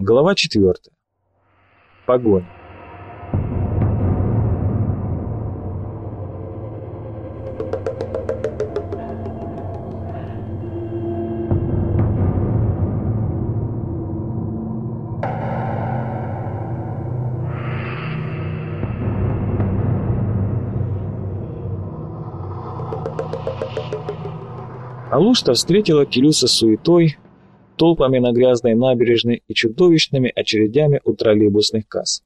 Глава четвертая. Погонь. Алушта встретила Келюса суетой, толпами на грязной набережной и чудовищными очередями у троллейбусных касс.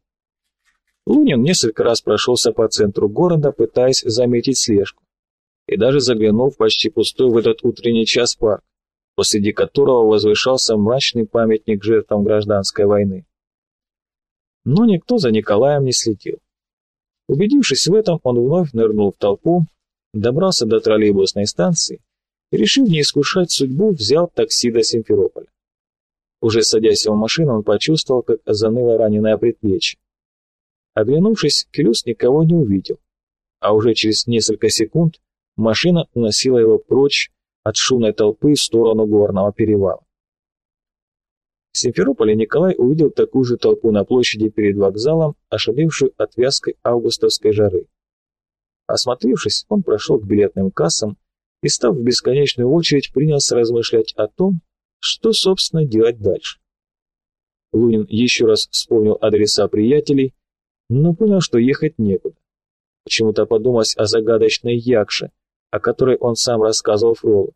Лунин несколько раз прошелся по центру города, пытаясь заметить слежку, и даже заглянул в почти пустой в этот утренний час парк, посреди которого возвышался мрачный памятник жертвам гражданской войны. Но никто за Николаем не следил. Убедившись в этом, он вновь нырнул в толпу, добрался до троллейбусной станции решив не искушать судьбу, взял такси до Симферополя. Уже садясь в машину, он почувствовал, как заныло раненое предплечье. Оглянувшись, Келюс никого не увидел, а уже через несколько секунд машина уносила его прочь от шумной толпы в сторону горного перевала. В Симферополе Николай увидел такую же толпу на площади перед вокзалом, ошалевшую от вязкой августовской жары. Осмотревшись, он прошел к билетным кассам и, став в бесконечную очередь, принялся размышлять о том, что, собственно, делать дальше. Лунин еще раз вспомнил адреса приятелей, но понял, что ехать некуда. Почему-то подумалось о загадочной Якше, о которой он сам рассказывал Фролу.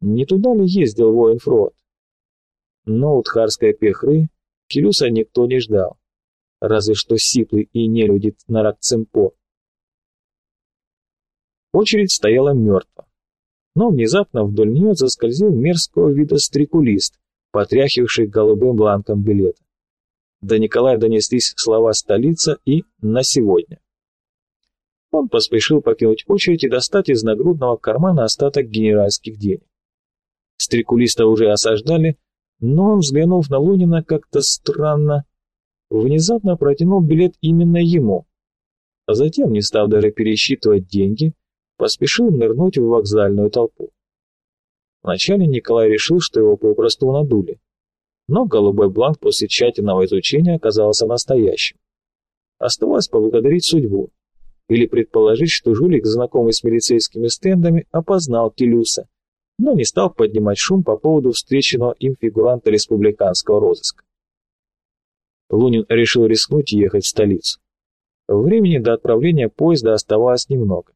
Не туда ли ездил воин Фрод? Но у Тхарской пехры Келюса никто не ждал, разве что сиплый и нелюди на Ракцемпо. Очередь стояла мертва но внезапно вдоль нее заскользил мерзкого вида стрекулист, потряхивший голубым бланком билета. До Николая донеслись слова «столица» и «на сегодня». Он поспешил покинуть очередь и достать из нагрудного кармана остаток генеральских денег. Стрекулиста уже осаждали, но он, взглянув на Лунина как-то странно, внезапно протянул билет именно ему, а затем, не став даже пересчитывать деньги, поспешил нырнуть в вокзальную толпу. Вначале Николай решил, что его попросту надули, но голубой бланк после тщательного изучения оказался настоящим. Оставалось поблагодарить судьбу или предположить, что жулик, знакомый с милицейскими стендами, опознал Келюса, но не стал поднимать шум по поводу встреченного им фигуранта республиканского розыска. Лунин решил рискнуть и ехать в столицу. Времени до отправления поезда оставалось немного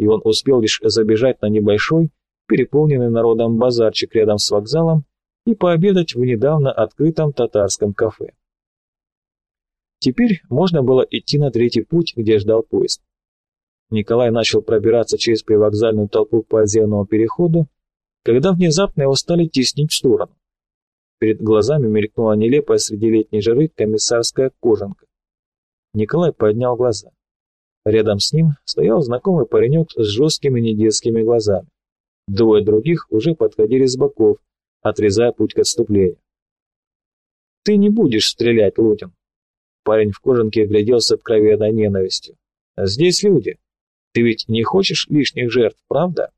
и он успел лишь забежать на небольшой, переполненный народом базарчик рядом с вокзалом и пообедать в недавно открытом татарском кафе. Теперь можно было идти на третий путь, где ждал поезд. Николай начал пробираться через привокзальную толпу к подземному переходу, когда внезапно его стали теснить в сторону. Перед глазами мелькнула нелепая среди летней жары комиссарская кожанка. Николай поднял глаза. Рядом с ним стоял знакомый паренек с жесткими недетскими глазами. Двое других уже подходили с боков, отрезая путь к отступлению. «Ты не будешь стрелять, Лутин!» Парень в кожанке глядел с откровенной ненавистью. «Здесь люди. Ты ведь не хочешь лишних жертв, правда?»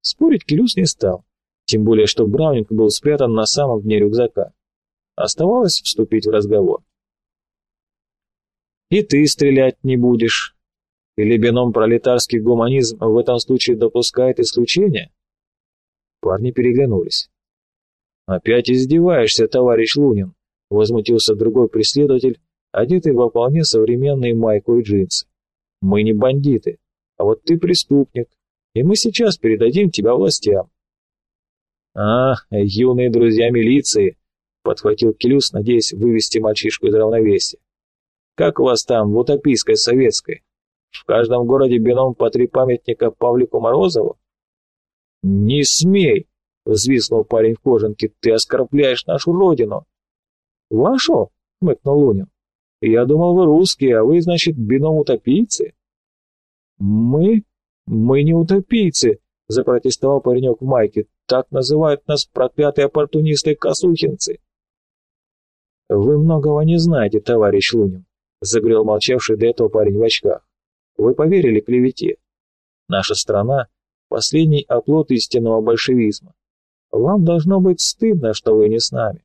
Спорить Келюс не стал, тем более, что Браунинг был спрятан на самом дне рюкзака. Оставалось вступить в разговор. И ты стрелять не будешь. Или бином пролетарский гуманизм в этом случае допускает исключение? Парни переглянулись. «Опять издеваешься, товарищ Лунин», — возмутился другой преследователь, одетый во вполне современные майку и джинсы. «Мы не бандиты, а вот ты преступник, и мы сейчас передадим тебя властям». «А, юные друзья милиции», — подхватил Келюс, надеясь вывести мальчишку из равновесия. Как у вас там, в утопийской советской? В каждом городе бином по три памятника Павлику Морозову? Не смей, взвиснул парень в кожанке, ты оскорбляешь нашу родину. Вашу? хмыкнул Лунин. Я думал, вы русские, а вы, значит, бином утопийцы? Мы? Мы не утопийцы, запротестовал паренек в майке. Так называют нас проклятые оппортунисты-косухинцы. Вы многого не знаете, товарищ Лунин загрел молчавший до этого парень в очках. Вы поверили клевете. Наша страна — последний оплот истинного большевизма. Вам должно быть стыдно, что вы не с нами.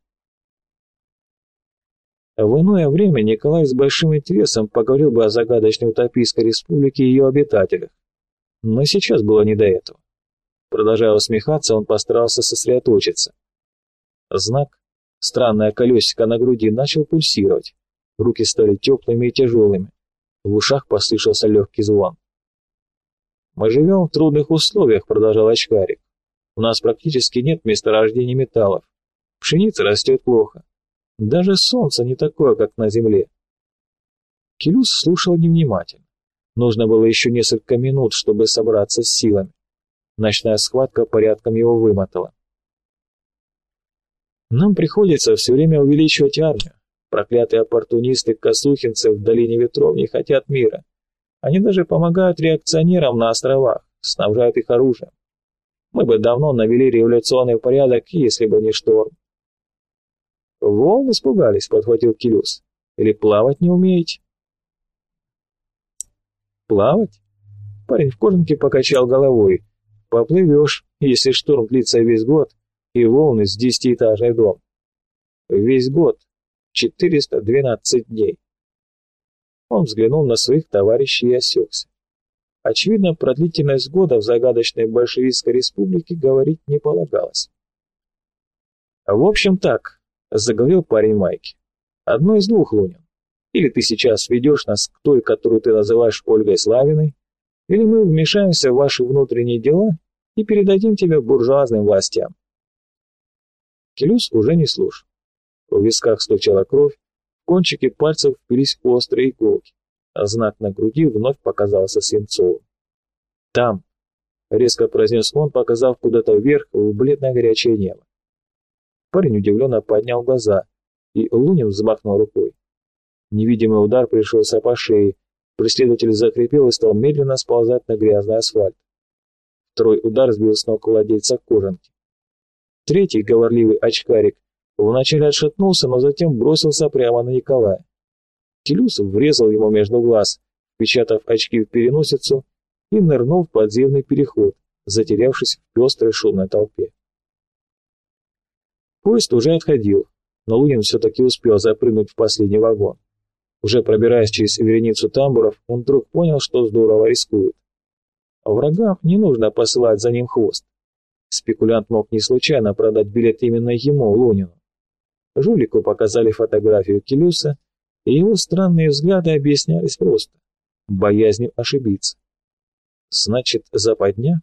В иное время Николай с большим интересом поговорил бы о загадочной утопийской республике и ее обитателях. Но сейчас было не до этого. Продолжая усмехаться, он постарался сосредоточиться. Знак, странное колесико на груди, начал пульсировать. Руки стали теплыми и тяжелыми. В ушах послышался легкий звон. «Мы живем в трудных условиях», — продолжал очкарик. «У нас практически нет месторождений металлов. Пшеница растет плохо. Даже солнце не такое, как на земле». Келюс слушал невнимательно. Нужно было еще несколько минут, чтобы собраться с силами. Ночная схватка порядком его вымотала. Нам приходится все время увеличивать армию. Проклятые оппортунисты-косухинцы в долине ветров не хотят мира. Они даже помогают реакционерам на островах, снабжают их оружием. Мы бы давно навели революционный порядок, если бы не шторм. Волн испугались, подхватил Килюс. Или плавать не умеете? Плавать? Парень в кожанке покачал головой. Поплывешь, если шторм длится весь год, и волны с десятиэтажный дом. Весь год. 412 дней. Он взглянул на своих товарищей и осекся. Очевидно, про длительность года в загадочной большевистской республике говорить не полагалось. «В общем так», — заговорил парень Майки, — «одно из двух, Лунин. Или ты сейчас ведешь нас к той, которую ты называешь Ольгой Славиной, или мы вмешаемся в ваши внутренние дела и передадим тебя буржуазным властям. Келюс уже не слушал. В висках стучала кровь, в кончики пальцев впились острые иголки, а знак на груди вновь показался свинцовым. «Там!» — резко произнес он, показав куда-то вверх в бледное горячее небо. Парень удивленно поднял глаза, и Лунин взмахнул рукой. Невидимый удар пришелся по шее, Преследователь закрепил и стал медленно сползать на грязный асфальт. Второй удар сбил с ног владельца кожанки. Третий, говорливый очкарик, вначале отшатнулся, но затем бросился прямо на Николая. Келюсов врезал ему между глаз, печатав очки в переносицу и нырнул в подземный переход, затерявшись в пестрой шумной толпе. Поезд уже отходил, но Лунин все-таки успел запрыгнуть в последний вагон. Уже пробираясь через вереницу тамбуров, он вдруг понял, что здорово рискует. Врагам не нужно посылать за ним хвост. Спекулянт мог не случайно продать билет именно ему, Лунину. Жулику показали фотографию Келюса, и его странные взгляды объяснялись просто – боязнью ошибиться. Значит, западня?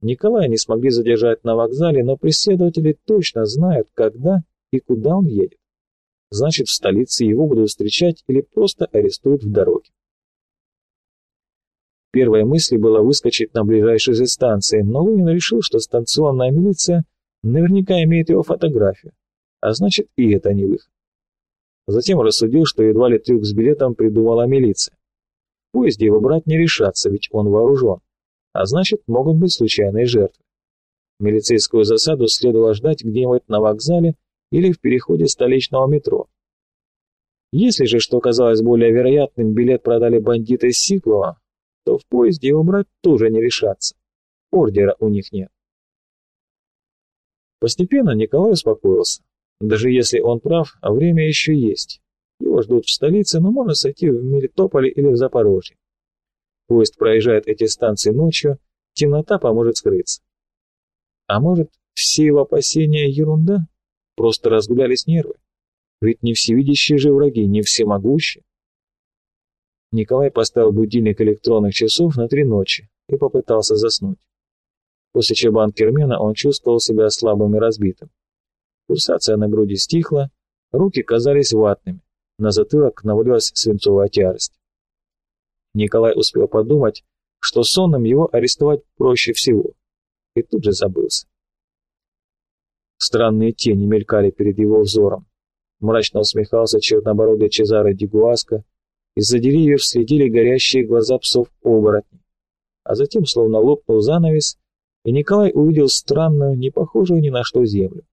Николая не смогли задержать на вокзале, но преследователи точно знают, когда и куда он едет значит в столице его будут встречать или просто арестуют в дороге. Первой мыслью было выскочить на ближайшей же станции, но Лунин решил, что станционная милиция наверняка имеет его фотографию, а значит и это не выход. Затем рассудил, что едва ли трюк с билетом придумала милиция. В поезде его брать не решаться, ведь он вооружен, а значит могут быть случайные жертвы. Милицейскую засаду следовало ждать где-нибудь на вокзале или в переходе столичного метро. Если же, что казалось более вероятным, билет продали бандиты из Сиклова, то в поезде его брать тоже не решаться. Ордера у них нет. Постепенно Николай успокоился. Даже если он прав, а время еще есть. Его ждут в столице, но можно сойти в Мелитополе или в Запорожье. Поезд проезжает эти станции ночью, темнота поможет скрыться. А может, все его опасения ерунда? Просто разгулялись нервы. Ведь не всевидящие же враги, не всемогущие. Николай поставил будильник электронных часов на три ночи и попытался заснуть. После чебан Кермена он чувствовал себя слабым и разбитым. Пульсация на груди стихла, руки казались ватными, на затылок навалилась свинцовая тяжесть. Николай успел подумать, что сонным его арестовать проще всего, и тут же забылся. Странные тени мелькали перед его взором. Мрачно усмехался чернобородый Чезаро Дигуаско. Из-за деревьев следили горящие глаза псов-оборотней. А затем словно лопнул занавес, и Николай увидел странную, не похожую ни на что землю.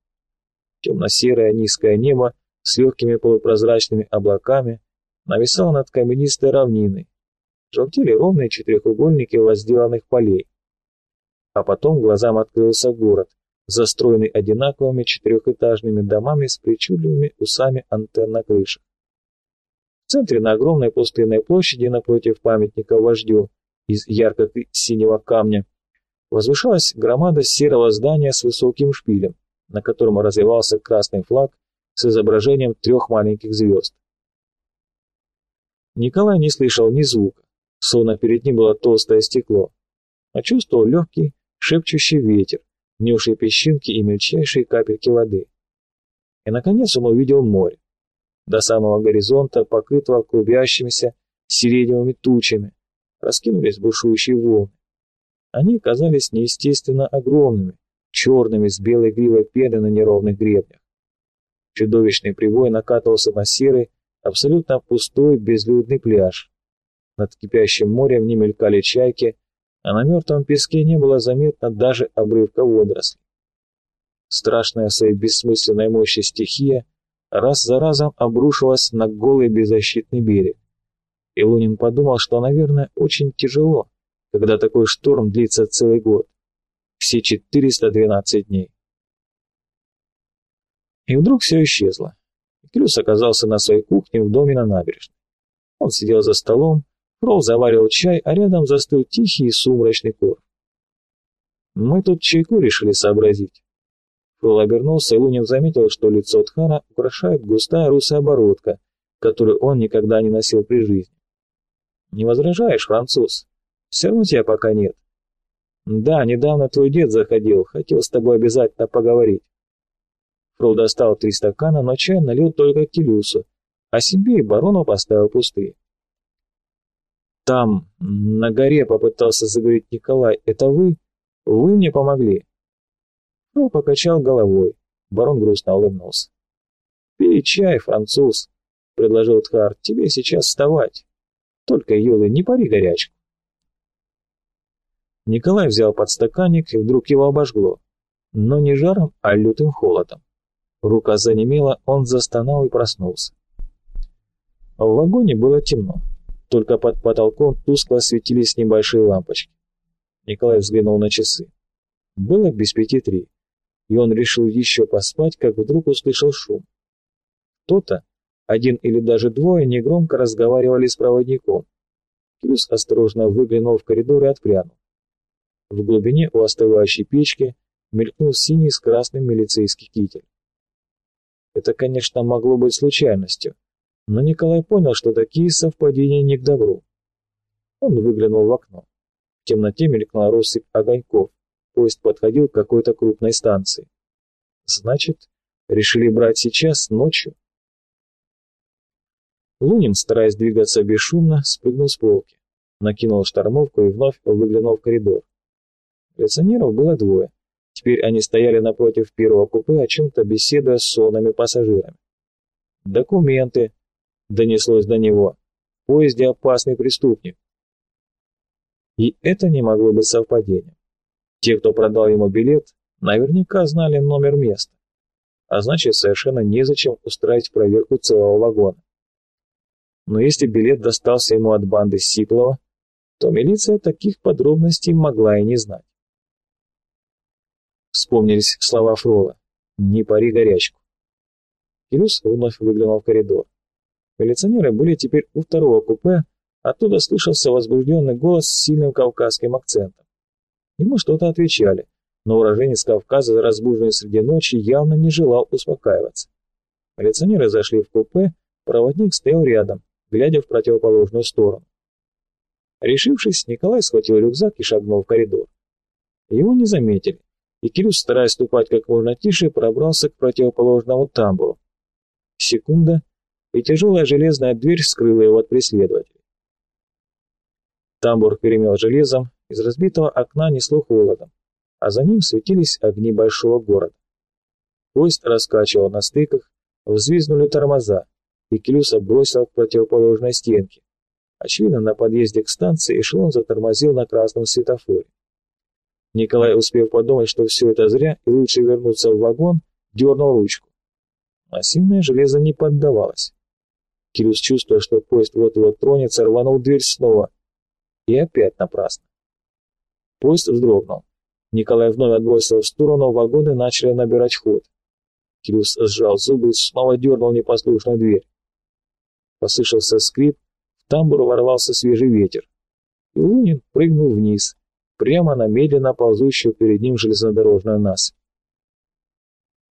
Темно-серое низкое небо с легкими полупрозрачными облаками нависало над каменистой равниной. Желтели ровные четырехугольники возделанных полей. А потом глазам открылся город, застроенный одинаковыми четырехэтажными домами с причудливыми усами антенн на крышах. В центре на огромной пустынной площади напротив памятника вождю из ярко-синего камня возвышалась громада серого здания с высоким шпилем, на котором развивался красный флаг с изображением трех маленьких звезд. Николай не слышал ни звука, словно перед ним было толстое стекло, а чувствовал легкий, шепчущий ветер, несший песчинки и мельчайшие капельки воды. И, наконец, он увидел море до самого горизонта, покрытого клубящимися сиреневыми тучами, раскинулись бушующие волны. Они казались неестественно огромными, черными с белой гривой пены на неровных гребнях. Чудовищный прибой накатывался на серый, абсолютно пустой, безлюдный пляж. Над кипящим морем не мелькали чайки, а на мертвом песке не было заметно даже обрывка водорослей. Страшная своей бессмысленной мощи стихия — раз за разом обрушилась на голый беззащитный берег. И Лунин подумал, что, наверное, очень тяжело, когда такой шторм длится целый год. Все 412 дней. И вдруг все исчезло. Клюс оказался на своей кухне в доме на набережной. Он сидел за столом, Фрол заваривал чай, а рядом застыл тихий и сумрачный кор. Мы тут чайку решили сообразить. Фрол обернулся, и Лунин заметил, что лицо Тхара украшает густая русая бородка, которую он никогда не носил при жизни. «Не возражаешь, француз? Все равно тебя пока нет». «Да, недавно твой дед заходил, хотел с тобой обязательно поговорить». Фрол достал три стакана, но чай налил только Келюсу, а себе и барону поставил пустые. «Там, на горе, попытался заговорить Николай, это вы? Вы мне помогли?» Фрол покачал головой. Барон грустно улыбнулся. «Пей чай, француз», — предложил Тхар. «Тебе сейчас вставать. Только, Юлы, не пари горячку». Николай взял подстаканник, и вдруг его обожгло. Но не жаром, а лютым холодом. Рука занемела, он застонал и проснулся. В вагоне было темно. Только под потолком тускло светились небольшие лампочки. Николай взглянул на часы. Было без пяти три и он решил еще поспать, как вдруг услышал шум. Кто-то, один или даже двое, негромко разговаривали с проводником. Крюс осторожно выглянул в коридор и отпрянул. В глубине у остывающей печки мелькнул синий с красным милицейский китель. Это, конечно, могло быть случайностью, но Николай понял, что такие совпадения не к добру. Он выглянул в окно. В темноте мелькнула россыпь огоньков поезд подходил к какой-то крупной станции. Значит, решили брать сейчас, ночью? Лунин, стараясь двигаться бесшумно, спрыгнул с полки, накинул штормовку и вновь выглянул в коридор. Милиционеров было двое. Теперь они стояли напротив первого купе, о чем-то беседуя с сонными пассажирами. «Документы!» — донеслось до него. «В поезде опасный преступник». И это не могло быть совпадением. Те, кто продал ему билет, наверняка знали номер места, а значит, совершенно незачем устраивать проверку целого вагона. Но если билет достался ему от банды Сиплова, то милиция таких подробностей могла и не знать. Вспомнились слова Фрола «Не пари горячку». Келюс вновь выглянул в коридор. Милиционеры были теперь у второго купе, оттуда слышался возбужденный голос с сильным кавказским акцентом. Ему что-то отвечали, но уроженец Кавказа, разбуженный среди ночи, явно не желал успокаиваться. Милиционеры зашли в купе, проводник стоял рядом, глядя в противоположную сторону. Решившись, Николай схватил рюкзак и шагнул в коридор. Его не заметили, и Кирюс, стараясь ступать как можно тише, пробрался к противоположному тамбуру. Секунда, и тяжелая железная дверь скрыла его от преследователей. Тамбур перемел железом, из разбитого окна несло холодом, а за ним светились огни большого города. Поезд раскачивал на стыках, взвизгнули тормоза, и Келюса бросил к противоположной стенке. Очевидно, на подъезде к станции эшелон затормозил на красном светофоре. Николай, успев подумать, что все это зря и лучше вернуться в вагон, дернул ручку. Массивное железо не поддавалось. Кирюс, чувствуя, что поезд вот-вот тронется, рванул дверь снова. И опять напрасно. Поезд вздрогнул. Николай вновь отбросил в сторону, вагоны начали набирать ход. Кирюс сжал зубы и снова дернул непослушную дверь. Послышался скрип, в тамбур ворвался свежий ветер. И Лунин прыгнул вниз, прямо на медленно ползущую перед ним железнодорожную насыпь.